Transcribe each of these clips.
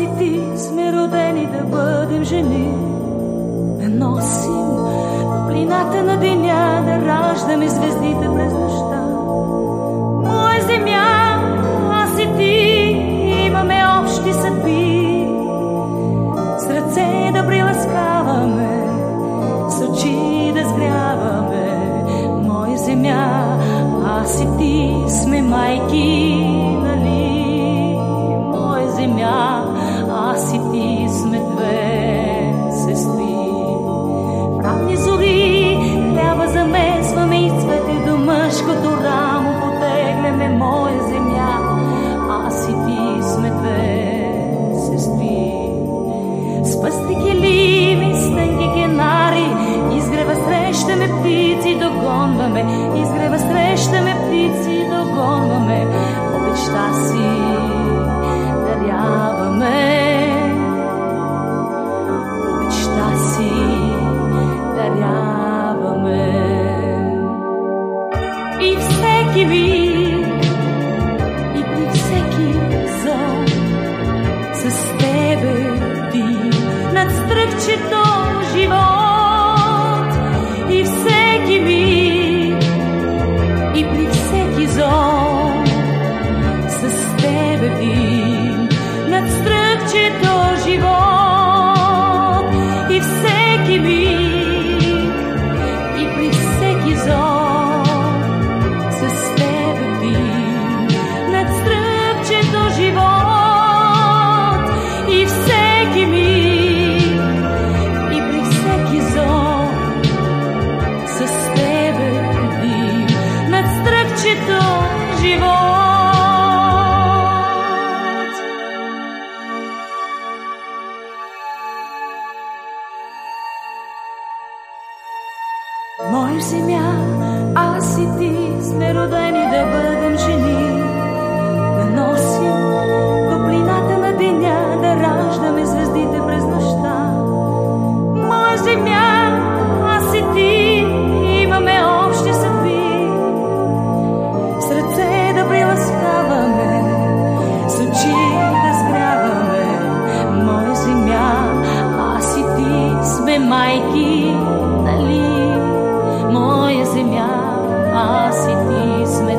Аз и ти сме родени да бъдем жени, да носим топлината на деня, да раждаме звездите през нощта. Си даряваме. Обичта си даряваме. И всеки миг, и при всеки с тебе ти над стръкчето Земя, аз и ти сме родени да бъдем жени, да носим топлината на деня, да раждаме звездите през нощта. Моя земя, аз и ти имаме общи съдби, с ръце да приласкаваме, с очи да сгряваме. Моя земя, аз и ти сме майки, нали? Моя земя, аз и ти сме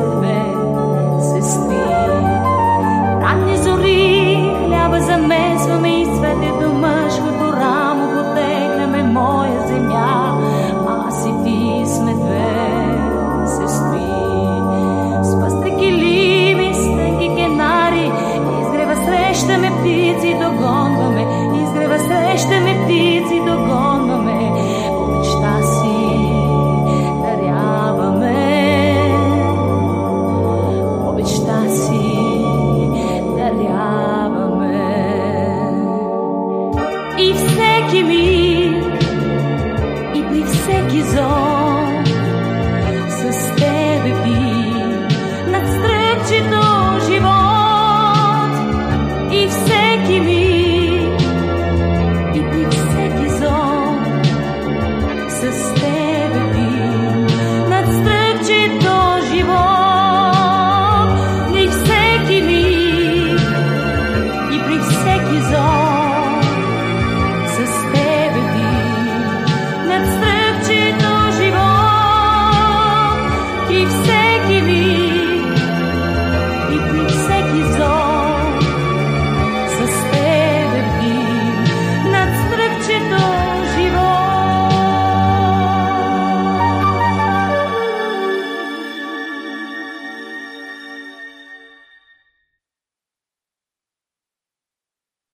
И всеки миг, и при всеки зон,